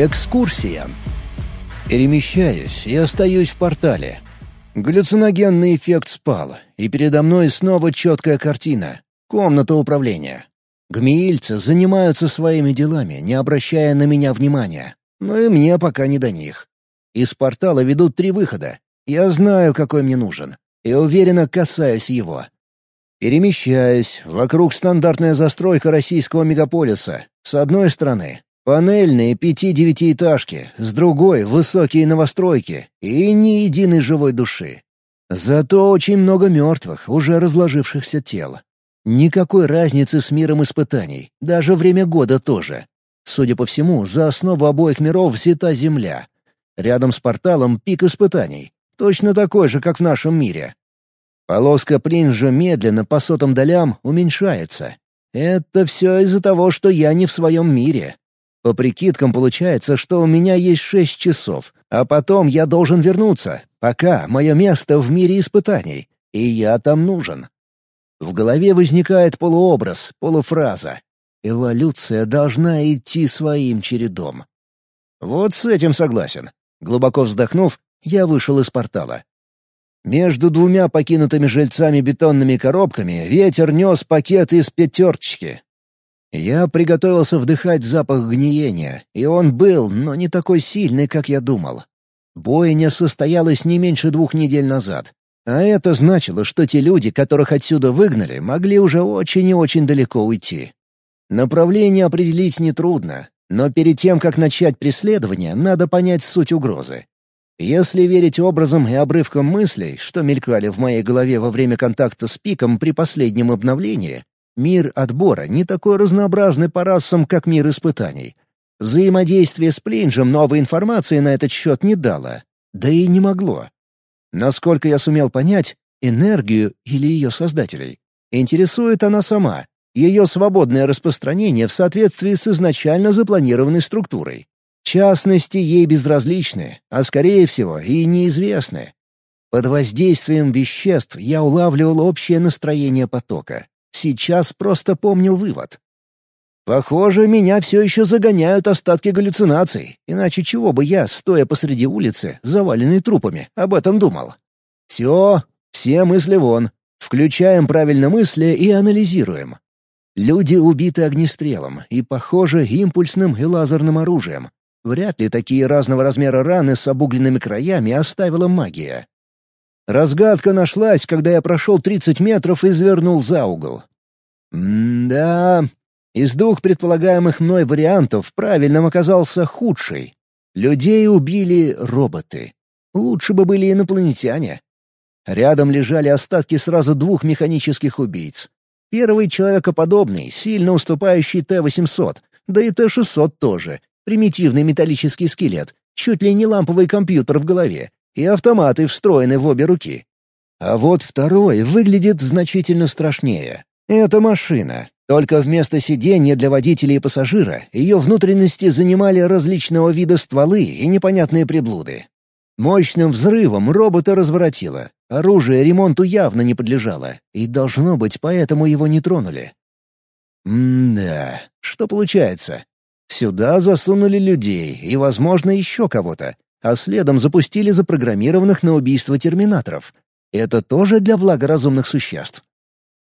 Экскурсия. Перемещаюсь и остаюсь в портале. Галлюциногенный эффект спал, и передо мной снова четкая картина. Комната управления. Гмеильцы занимаются своими делами, не обращая на меня внимания. Но и мне пока не до них. Из портала ведут три выхода. Я знаю, какой мне нужен, и уверенно касаюсь его. Перемещаюсь. Вокруг стандартная застройка российского мегаполиса. С одной стороны — панельные пяти-девятиэтажки, с другой — высокие новостройки и ни единой живой души. Зато очень много мертвых, уже разложившихся тел. Никакой разницы с миром испытаний, даже время года тоже. Судя по всему, за основу обоих миров взята Земля. Рядом с порталом пик испытаний, точно такой же, как в нашем мире. Полоска Принжа медленно по сотым долям уменьшается. Это все из-за того, что я не в своем мире. По прикидкам получается, что у меня есть шесть часов, а потом я должен вернуться, пока мое место в мире испытаний, и я там нужен. В голове возникает полуобраз, полуфраза. Эволюция должна идти своим чередом. Вот с этим согласен. Глубоко вздохнув, я вышел из портала. Между двумя покинутыми жильцами бетонными коробками ветер нес пакет из пятерочки. Я приготовился вдыхать запах гниения, и он был, но не такой сильный, как я думал. Бойня состоялась не меньше двух недель назад. А это значило, что те люди, которых отсюда выгнали, могли уже очень и очень далеко уйти. Направление определить нетрудно, но перед тем, как начать преследование, надо понять суть угрозы. Если верить образам и обрывкам мыслей, что мелькали в моей голове во время контакта с Пиком при последнем обновлении, мир отбора не такой разнообразный по расам, как мир испытаний. Взаимодействие с Плинжем новой информации на этот счет не дало. Да и не могло. Насколько я сумел понять, энергию или ее создателей интересует она сама, ее свободное распространение в соответствии с изначально запланированной структурой частности, ей безразличны, а скорее всего и неизвестны. Под воздействием веществ я улавливал общее настроение потока. Сейчас просто помнил вывод. Похоже, меня все еще загоняют остатки галлюцинаций, иначе чего бы я, стоя посреди улицы, заваленной трупами, об этом думал. Все, все мысли вон. Включаем правильно мысли и анализируем. Люди убиты огнестрелом и, похоже, импульсным и лазерным оружием. Вряд ли такие разного размера раны с обугленными краями оставила магия. Разгадка нашлась, когда я прошел 30 метров и завернул за угол. М-да, из двух предполагаемых мной вариантов правильным оказался худший. Людей убили роботы. Лучше бы были инопланетяне. Рядом лежали остатки сразу двух механических убийц. Первый человекоподобный, сильно уступающий Т-800, да и Т-600 тоже, примитивный металлический скелет, чуть ли не ламповый компьютер в голове и автоматы встроены в обе руки. А вот второй выглядит значительно страшнее. Это машина, только вместо сиденья для водителя и пассажира ее внутренности занимали различного вида стволы и непонятные приблуды. Мощным взрывом робота разворотило. Оружие ремонту явно не подлежало, и, должно быть, поэтому его не тронули. М-да, что получается? Сюда засунули людей и, возможно, еще кого-то, а следом запустили запрограммированных на убийство терминаторов. Это тоже для блага разумных существ.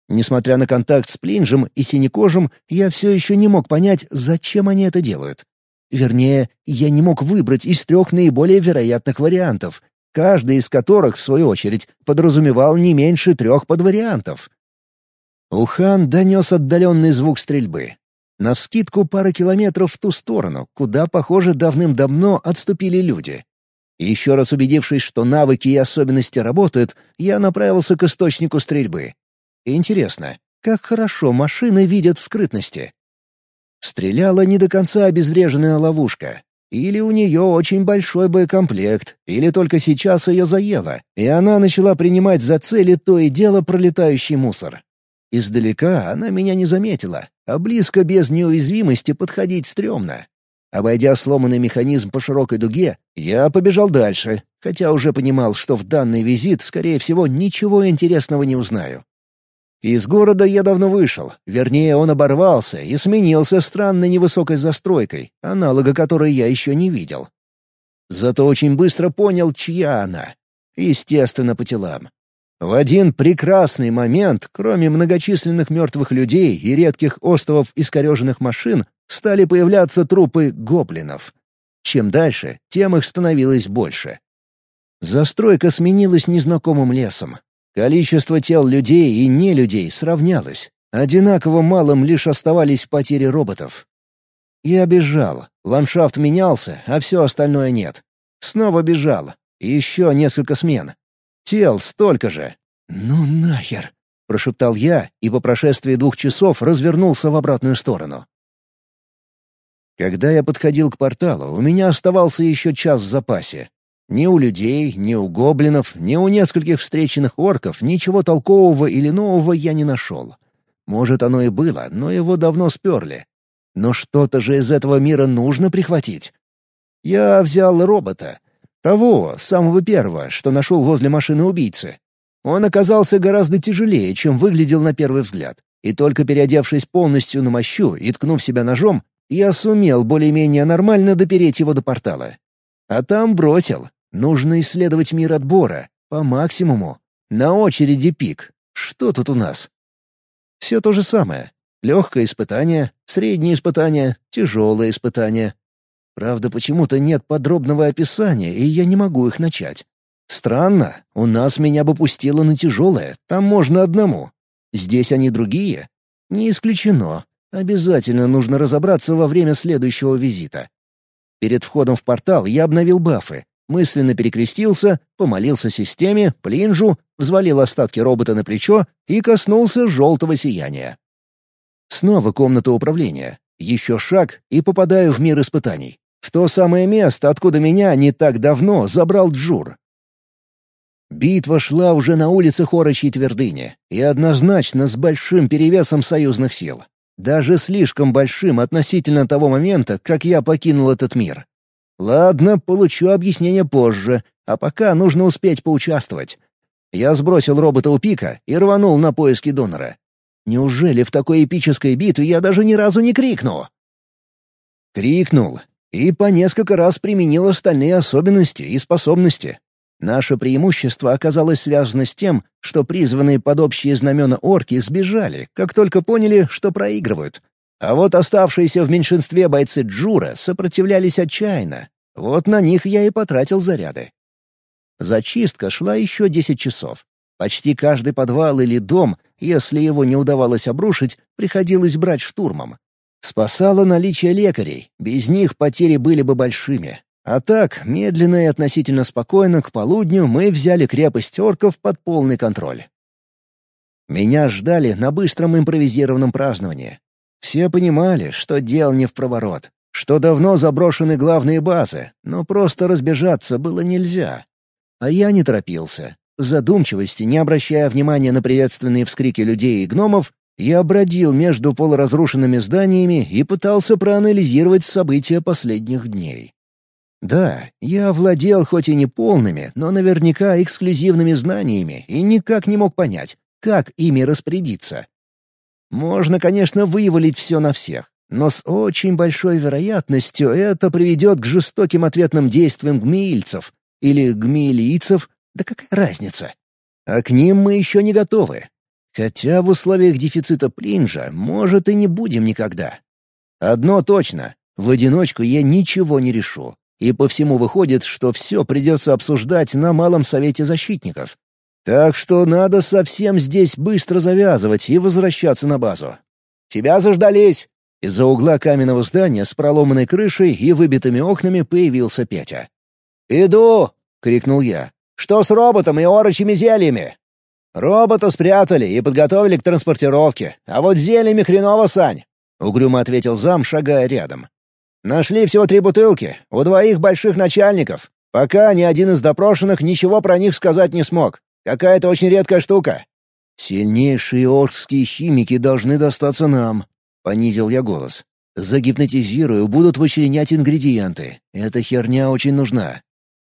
Несмотря на контакт с Плинжем и Синекожим, я все еще не мог понять, зачем они это делают. Вернее, я не мог выбрать из трех наиболее вероятных вариантов, каждый из которых, в свою очередь, подразумевал не меньше трех подвариантов. Ухан донес отдаленный звук стрельбы. Навскидку пара километров в ту сторону, куда, похоже, давным-давно отступили люди. Еще раз убедившись, что навыки и особенности работают, я направился к источнику стрельбы. Интересно, как хорошо машины видят в скрытности. Стреляла не до конца обезвреженная ловушка. Или у нее очень большой боекомплект, или только сейчас ее заело, и она начала принимать за цели то и дело пролетающий мусор. Издалека она меня не заметила, а близко без неуязвимости подходить стрёмно. Обойдя сломанный механизм по широкой дуге, я побежал дальше, хотя уже понимал, что в данный визит, скорее всего, ничего интересного не узнаю. Из города я давно вышел, вернее, он оборвался и сменился странной невысокой застройкой, аналога которой я еще не видел. Зато очень быстро понял, чья она. Естественно, по телам. В один прекрасный момент, кроме многочисленных мертвых людей и редких островов искореженных машин, стали появляться трупы гоблинов. Чем дальше, тем их становилось больше. Застройка сменилась незнакомым лесом. Количество тел людей и нелюдей сравнялось. Одинаково малым лишь оставались потери роботов. Я бежал. Ландшафт менялся, а все остальное нет. Снова бежал. Еще несколько смен. Тел столько же. «Ну нахер!» — прошептал я и по прошествии двух часов развернулся в обратную сторону. Когда я подходил к порталу, у меня оставался еще час в запасе. Ни у людей, ни у гоблинов, ни у нескольких встреченных орков ничего толкового или нового я не нашел. Может, оно и было, но его давно сперли. Но что-то же из этого мира нужно прихватить. Я взял робота. Того, самого первого, что нашел возле машины убийцы. Он оказался гораздо тяжелее, чем выглядел на первый взгляд. И только переодевшись полностью на мощу и ткнув себя ножом, я сумел более-менее нормально допереть его до портала. А там бросил, Нужно исследовать мир отбора, по максимуму. На очереди пик. Что тут у нас? Все то же самое. Легкое испытание, среднее испытание, тяжелое испытание. Правда, почему-то нет подробного описания, и я не могу их начать. Странно, у нас меня бы пустило на тяжелое, там можно одному. Здесь они другие? Не исключено. Обязательно нужно разобраться во время следующего визита. Перед входом в портал я обновил бафы, мысленно перекрестился, помолился системе, плинжу, взвалил остатки робота на плечо и коснулся желтого сияния. Снова комната управления. Еще шаг и попадаю в мир испытаний. В то самое место, откуда меня не так давно забрал Джур. Битва шла уже на улицах Орочьей твердыни, и однозначно с большим перевесом союзных сил. Даже слишком большим относительно того момента, как я покинул этот мир. Ладно, получу объяснение позже, а пока нужно успеть поучаствовать. Я сбросил робота у пика и рванул на поиски донора. Неужели в такой эпической битве я даже ни разу не крикну? Крикнул. И по несколько раз применил остальные особенности и способности. Наше преимущество оказалось связано с тем, что призванные под общие знамена орки сбежали, как только поняли, что проигрывают. А вот оставшиеся в меньшинстве бойцы Джура сопротивлялись отчаянно. Вот на них я и потратил заряды. Зачистка шла еще десять часов. Почти каждый подвал или дом, если его не удавалось обрушить, приходилось брать штурмом. Спасало наличие лекарей, без них потери были бы большими. А так, медленно и относительно спокойно к полудню мы взяли крепость орков под полный контроль. Меня ждали на быстром импровизированном праздновании. Все понимали, что дел не в проворот, что давно заброшены главные базы, но просто разбежаться было нельзя. А я не торопился. В задумчивости, не обращая внимания на приветственные вскрики людей и гномов, я бродил между полуразрушенными зданиями и пытался проанализировать события последних дней. Да, я владел хоть и не полными, но наверняка эксклюзивными знаниями и никак не мог понять, как ими распорядиться. Можно, конечно, вывалить все на всех, но с очень большой вероятностью это приведет к жестоким ответным действиям гмеильцев или гмеилийцев, да какая разница. А к ним мы еще не готовы. Хотя в условиях дефицита плинжа, может, и не будем никогда. Одно точно — в одиночку я ничего не решу. И по всему выходит, что все придется обсуждать на Малом Совете Защитников. Так что надо совсем здесь быстро завязывать и возвращаться на базу. «Тебя заждались!» Из-за угла каменного здания с проломанной крышей и выбитыми окнами появился Петя. «Иду!» — крикнул я. «Что с роботом и орочими зельями?» «Робота спрятали и подготовили к транспортировке, а вот зельями хреново, Сань!» — угрюмо ответил зам, шагая рядом. «Нашли всего три бутылки, у двоих больших начальников. Пока ни один из допрошенных ничего про них сказать не смог. Какая-то очень редкая штука». «Сильнейшие оркские химики должны достаться нам», — понизил я голос. «Загипнотизирую, будут вычленять ингредиенты. Эта херня очень нужна».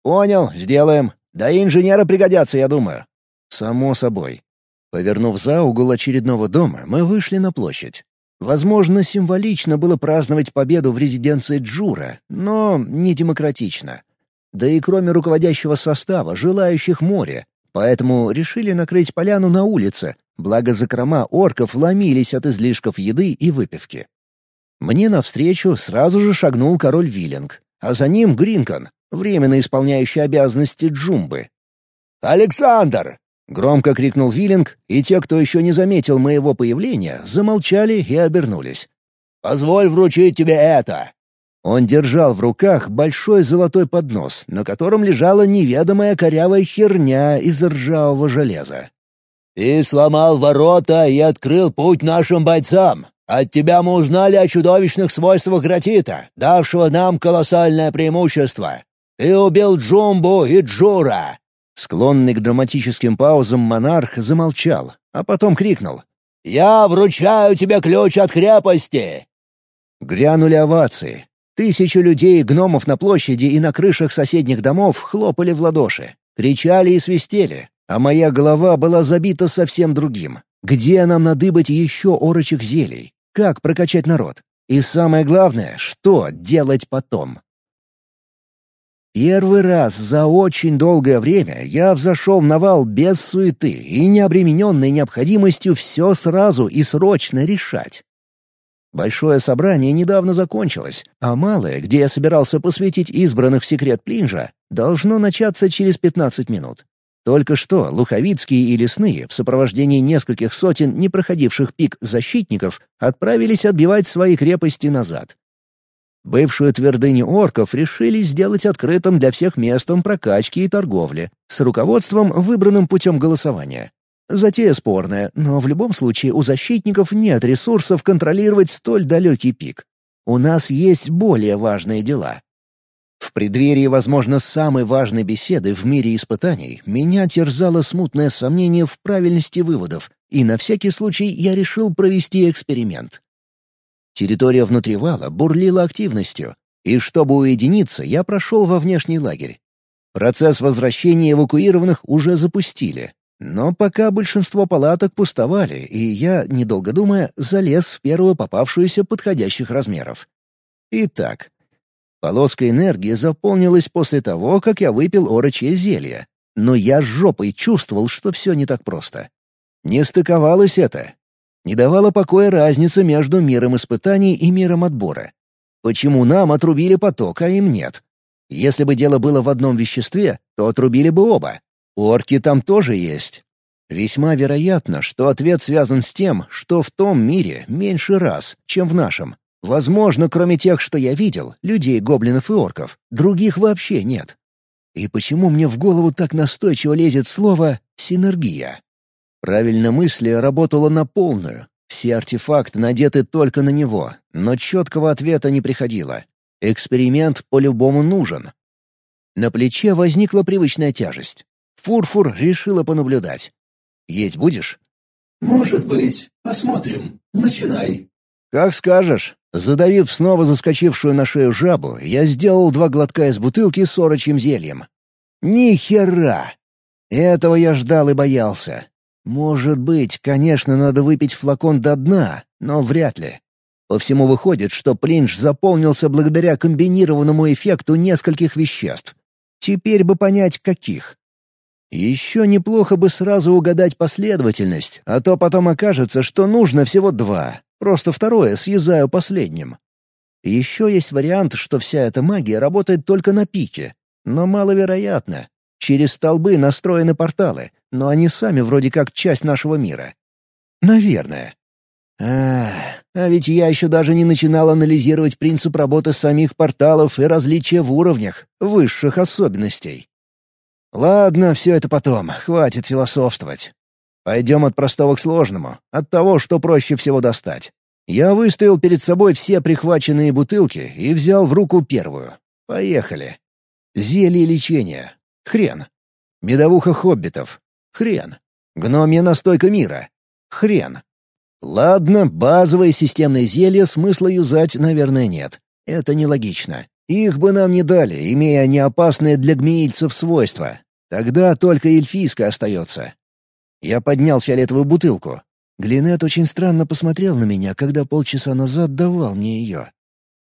«Понял, сделаем. Да и инженеры пригодятся, я думаю». «Само собой». Повернув за угол очередного дома, мы вышли на площадь. Возможно, символично было праздновать победу в резиденции Джура, но не демократично. Да и кроме руководящего состава, желающих море, поэтому решили накрыть поляну на улице, благо закрома орков ломились от излишков еды и выпивки. Мне навстречу сразу же шагнул король Виллинг, а за ним Гринкон, временно исполняющий обязанности Джумбы. «Александр!» — громко крикнул Виллинг, и те, кто еще не заметил моего появления, замолчали и обернулись. «Позволь вручить тебе это!» Он держал в руках большой золотой поднос, на котором лежала неведомая корявая херня из ржавого железа. «Ты сломал ворота и открыл путь нашим бойцам. От тебя мы узнали о чудовищных свойствах гратита, давшего нам колоссальное преимущество. Ты убил Джумбу и Джура!» Склонный к драматическим паузам монарх замолчал, а потом крикнул. «Я вручаю тебе ключ от крепости!» Грянули овации. Тысячи людей и гномов на площади и на крышах соседних домов хлопали в ладоши, кричали и свистели, а моя голова была забита совсем другим. Где нам надыбать еще орочих зелий? Как прокачать народ? И самое главное, что делать потом? Первый раз за очень долгое время я взошел на вал без суеты и не обремененной необходимостью все сразу и срочно решать. Большое собрание недавно закончилось, а малое, где я собирался посвятить избранных в секрет Плинжа, должно начаться через 15 минут. Только что луховицкие и лесные в сопровождении нескольких сотен непроходивших пик защитников отправились отбивать свои крепости назад. Бывшую твердыню орков решили сделать открытым для всех местом прокачки и торговли, с руководством, выбранным путем голосования. Затея спорная, но в любом случае у защитников нет ресурсов контролировать столь далекий пик. У нас есть более важные дела. В преддверии, возможно, самой важной беседы в мире испытаний меня терзало смутное сомнение в правильности выводов, и на всякий случай я решил провести эксперимент. Территория внутри вала бурлила активностью, и чтобы уединиться, я прошел во внешний лагерь. Процесс возвращения эвакуированных уже запустили, но пока большинство палаток пустовали, и я, недолго думая, залез в первую попавшуюся подходящих размеров. Итак, полоска энергии заполнилась после того, как я выпил орочье зелье, но я жопой чувствовал, что все не так просто. Не стыковалось это, не давала покоя разница между миром испытаний и миром отбора. Почему нам отрубили поток, а им нет? Если бы дело было в одном веществе, то отрубили бы оба. Орки там тоже есть. Весьма вероятно, что ответ связан с тем, что в том мире меньше раз, чем в нашем. Возможно, кроме тех, что я видел, людей, гоблинов и орков, других вообще нет. И почему мне в голову так настойчиво лезет слово «синергия»? Правильно мысли работала на полную. Все артефакты надеты только на него, но четкого ответа не приходило. Эксперимент по-любому нужен. На плече возникла привычная тяжесть. Фурфур решила понаблюдать. «Есть будешь?» «Может быть. Посмотрим. Начинай». «Как скажешь». Задавив снова заскочившую на шею жабу, я сделал два глотка из бутылки с орочьим зельем. «Ни хера!» Этого я ждал и боялся. Может быть, конечно, надо выпить флакон до дна, но вряд ли. По всему выходит, что плинж заполнился благодаря комбинированному эффекту нескольких веществ. Теперь бы понять, каких. Еще неплохо бы сразу угадать последовательность, а то потом окажется, что нужно всего два. Просто второе съезжаю последним. Еще есть вариант, что вся эта магия работает только на пике. Но маловероятно. Через столбы настроены порталы, но они сами вроде как часть нашего мира. Наверное. А, а ведь я еще даже не начинал анализировать принцип работы самих порталов и различия в уровнях, высших особенностей. Ладно, все это потом, хватит философствовать. Пойдем от простого к сложному, от того, что проще всего достать. Я выставил перед собой все прихваченные бутылки и взял в руку первую. Поехали. Зелье лечения. Хрен. Медовуха хоббитов. Хрен. Гномья настойка мира. Хрен. Ладно, базовые системные зелья смысла юзать, наверное, нет. Это нелогично. Их бы нам не дали, имея неопасные для гмеильцев свойства. Тогда только эльфийское остается. Я поднял фиолетовую бутылку. Глинет очень странно посмотрел на меня, когда полчаса назад давал мне ее.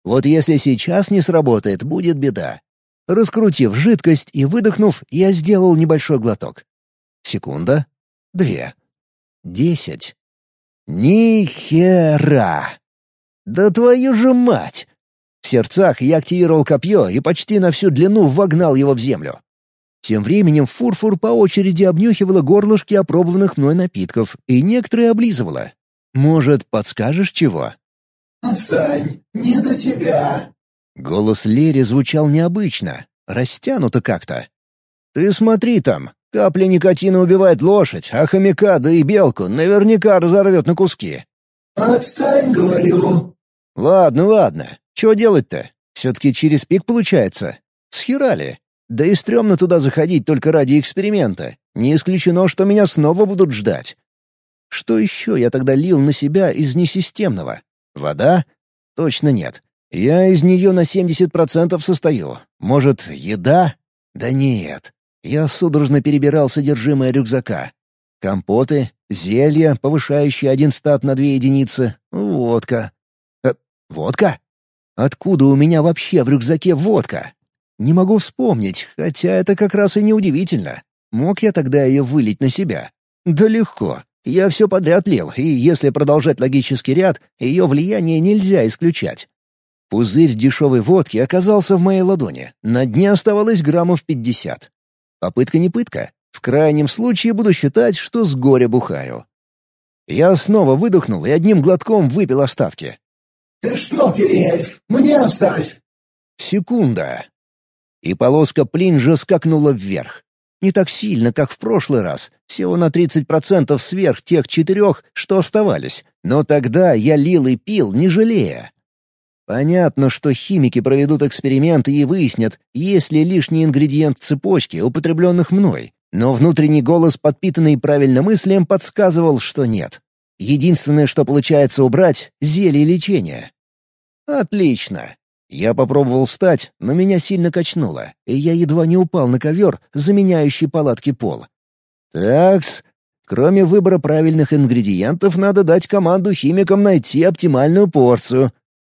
Вот если сейчас не сработает, будет беда. Раскрутив жидкость и выдохнув, я сделал небольшой глоток. Секунда. Две. Десять. Ни хера! Да твою же мать! В сердцах я активировал копье и почти на всю длину вогнал его в землю. Тем временем Фурфур по очереди обнюхивала горлышки опробованных мной напитков и некоторые облизывала. «Может, подскажешь чего?» «Отстань, не до тебя!» Голос Лери звучал необычно, растянуто как-то. «Ты смотри там, капля никотина убивает лошадь, а хомяка, да и белку наверняка разорвет на куски». «Отстань, говорю!» «Ладно, ладно. Чего делать-то? Все-таки через пик получается. Схерали. Да и стрёмно туда заходить только ради эксперимента. Не исключено, что меня снова будут ждать. Что еще я тогда лил на себя из несистемного? Вода? Точно нет. Я из нее на 70% состою. Может, еда? Да нет. Я судорожно перебирал содержимое рюкзака. Компоты, зелья, повышающие один стат на две единицы, водка. Э, водка? Откуда у меня вообще в рюкзаке водка? Не могу вспомнить, хотя это как раз и неудивительно. Мог я тогда ее вылить на себя? Да легко. Я все подряд лил, и если продолжать логический ряд, ее влияние нельзя исключать. Пузырь дешевой водки оказался в моей ладони. На дне оставалось граммов пятьдесят. Попытка не пытка. В крайнем случае буду считать, что с горя бухаю. Я снова выдохнул и одним глотком выпил остатки. «Ты что, переэльф? Мне оставь!» Секунда и полоска плинжа скакнула вверх. Не так сильно, как в прошлый раз, всего на 30% сверх тех четырех, что оставались. Но тогда я лил и пил, не жалея. Понятно, что химики проведут эксперименты и выяснят, есть ли лишний ингредиент цепочки, употребленных мной. Но внутренний голос, подпитанный правильным мыслям, подсказывал, что нет. Единственное, что получается убрать — зелье лечения. Отлично. Я попробовал встать, но меня сильно качнуло, и я едва не упал на ковер, заменяющий палатки пол. Такс, кроме выбора правильных ингредиентов, надо дать команду химикам найти оптимальную порцию.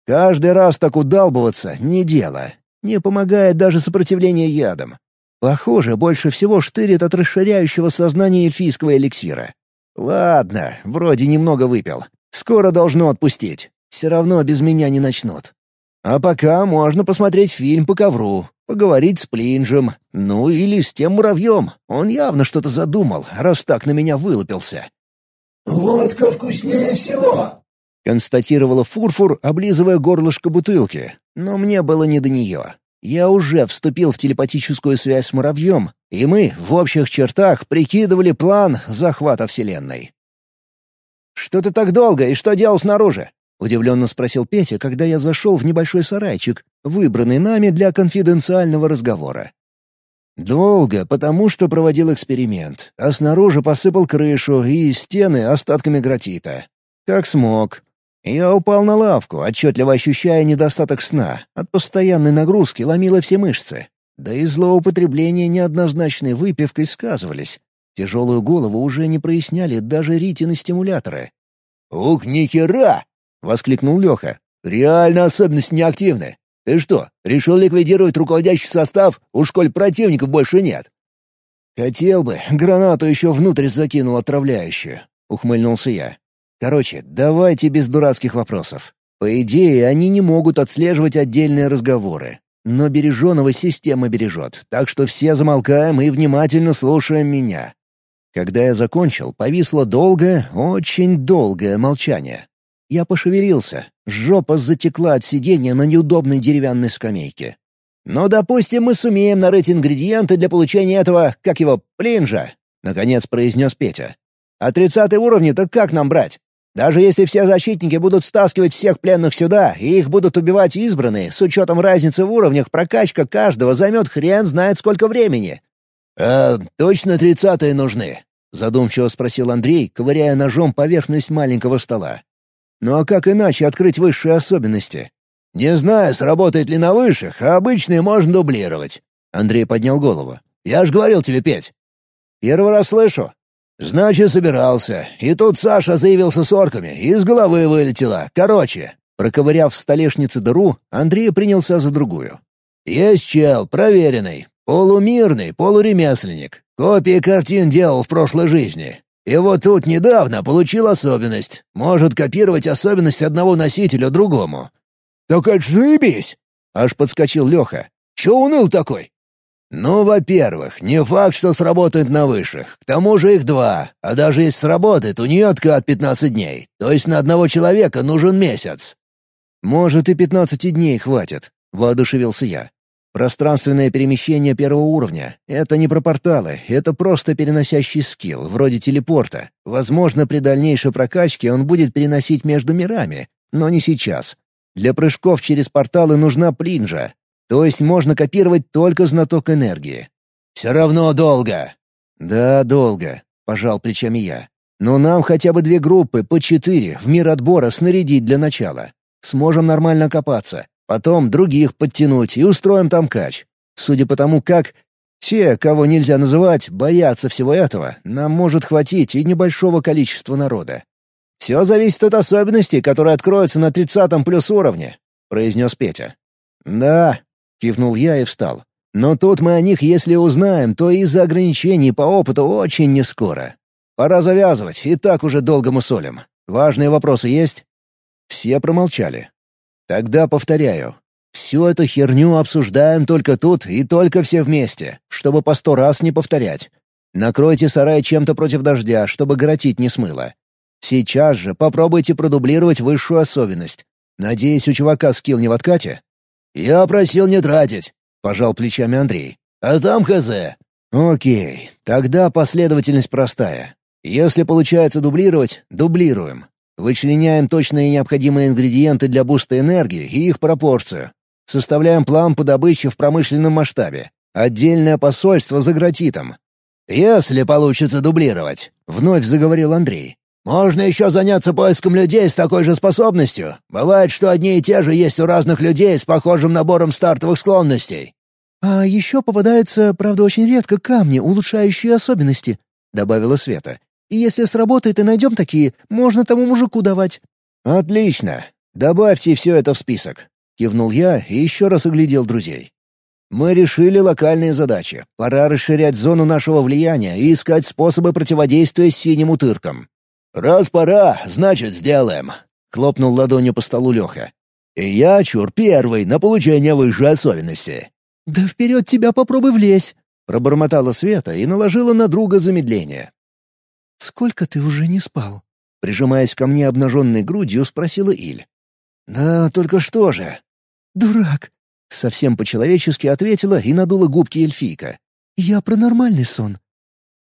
Каждый раз так удалбываться — не дело. Не помогает даже сопротивление ядам. Похоже, больше всего штырит от расширяющего сознания эльфийского эликсира. Ладно, вроде немного выпил. Скоро должно отпустить. Все равно без меня не начнут. А пока можно посмотреть фильм по ковру, поговорить с Плинжем, ну или с тем муравьем. Он явно что-то задумал, раз так на меня вылупился. «Водка вкуснее всего», — констатировала Фурфур, облизывая горлышко бутылки. Но мне было не до нее. Я уже вступил в телепатическую связь с муравьем, и мы, в общих чертах, прикидывали план захвата Вселенной. «Что ты так долго и что делал снаружи?» Удивленно спросил Петя, когда я зашел в небольшой сарайчик, выбранный нами для конфиденциального разговора. Долго, потому что проводил эксперимент, а снаружи посыпал крышу и стены остатками гратита. Как смог. Я упал на лавку, отчетливо ощущая недостаток сна. От постоянной нагрузки ломило все мышцы. Да и злоупотребление неоднозначной выпивкой сказывались. Тяжелую голову уже не проясняли даже ритины стимуляторы. «Ух, нихера!» — воскликнул Леха. «Реально особенность неактивны. Ты что, решил ликвидировать руководящий состав? Уж коль противников больше нет?» «Хотел бы, гранату еще внутрь закинул отравляющую», — ухмыльнулся я. «Короче, давайте без дурацких вопросов. По идее, они не могут отслеживать отдельные разговоры. Но береженого система бережет, так что все замолкаем и внимательно слушаем меня». Когда я закончил, повисло долгое, очень долгое молчание. Я пошевелился. Жопа затекла от сидения на неудобной деревянной скамейке. «Ну, допустим, мы сумеем нарыть ингредиенты для получения этого, как его, плинжа», — наконец произнес Петя. «А тридцатый уровни-то как нам брать? Даже если все защитники будут стаскивать всех пленных сюда, и их будут убивать избранные, с учетом разницы в уровнях, прокачка каждого займет хрен знает сколько времени». «А точно тридцатые нужны?» — задумчиво спросил Андрей, ковыряя ножом поверхность маленького стола. Ну а как иначе открыть высшие особенности? Не знаю, сработает ли на высших, а обычные можно дублировать. Андрей поднял голову. Я ж говорил тебе петь. Первый раз слышу. «Значит, собирался. И тут Саша заявился с орками, из головы вылетело. Короче». Проковыряв в столешнице дыру, Андрей принялся за другую. «Есть чел, проверенный. Полумирный, полуремесленник. Копии картин делал в прошлой жизни. И вот тут недавно получил особенность. Может копировать особенность одного носителя другому». «Так это заебись!» — аж подскочил Леха. «Чё уныл такой?» «Ну, во-первых, не факт, что сработает на высших. К тому же их два. А даже если сработает, у нее откат 15 дней. То есть на одного человека нужен месяц». «Может, и 15 дней хватит», — воодушевился я. «Пространственное перемещение первого уровня — это не про порталы, это просто переносящий скилл, вроде телепорта. Возможно, при дальнейшей прокачке он будет переносить между мирами, но не сейчас. Для прыжков через порталы нужна плинжа, то есть можно копировать только знаток энергии. «Все равно долго». «Да, долго», — пожал плечами я. «Но нам хотя бы две группы по четыре в мир отбора снарядить для начала. Сможем нормально копаться. Потом других подтянуть и устроим там кач. Судя по тому, как те, кого нельзя называть, боятся всего этого, нам может хватить и небольшого количества народа. Все зависит от особенностей, которые откроются на тридцатом плюс уровне», — произнес Петя. «Да, Кивнул я и встал. Но тут мы о них, если узнаем, то из-за ограничений по опыту очень нескоро. Пора завязывать, и так уже долго мы солим. Важные вопросы есть?» Все промолчали. «Тогда повторяю. Всю эту херню обсуждаем только тут и только все вместе, чтобы по сто раз не повторять. Накройте сарай чем-то против дождя, чтобы горотить не смыло. Сейчас же попробуйте продублировать высшую особенность. Надеюсь, у чувака скилл не в откате?» «Я просил не тратить», — пожал плечами Андрей. «А там хз». «Окей, тогда последовательность простая. Если получается дублировать — дублируем. Вычленяем точные необходимые ингредиенты для буста энергии и их пропорцию. Составляем план по добыче в промышленном масштабе. Отдельное посольство за гратитом. «Если получится дублировать», — вновь заговорил Андрей. Можно еще заняться поиском людей с такой же способностью. Бывает, что одни и те же есть у разных людей с похожим набором стартовых склонностей». «А еще попадаются, правда, очень редко камни, улучшающие особенности», — добавила Света. «И если сработает и найдем такие, можно тому мужику давать». «Отлично. Добавьте все это в список», — кивнул я и еще раз оглядел друзей. «Мы решили локальные задачи. Пора расширять зону нашего влияния и искать способы противодействия синим утыркам. «Раз пора, значит, сделаем», — хлопнул ладонью по столу Леха. «И я, чур, первый на получение высшей особенности». «Да вперед тебя попробуй влезь!» — пробормотала Света и наложила на друга замедление. «Сколько ты уже не спал?» Прижимаясь ко мне обнаженной грудью, спросила Иль. «Да только что же?» «Дурак!» — совсем по-человечески ответила и надула губки эльфийка. «Я про нормальный сон.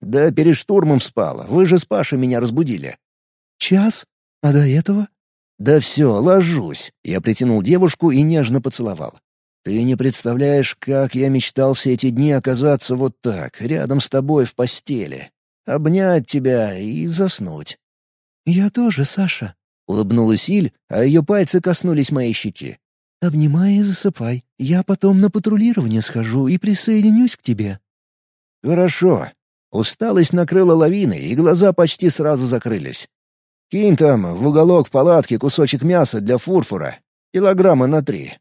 «Да перед штурмом спала. Вы же с Пашей меня разбудили». «Час? А до этого?» «Да все, ложусь». Я притянул девушку и нежно поцеловал. «Ты не представляешь, как я мечтал все эти дни оказаться вот так, рядом с тобой в постели. Обнять тебя и заснуть». «Я тоже, Саша», — улыбнулась Иль, а ее пальцы коснулись моей щеки. «Обнимай и засыпай. Я потом на патрулирование схожу и присоединюсь к тебе». «Хорошо», Усталость накрыла лавиной, и глаза почти сразу закрылись. «Кинь там в уголок палатки кусочек мяса для фурфура. Килограмма на три.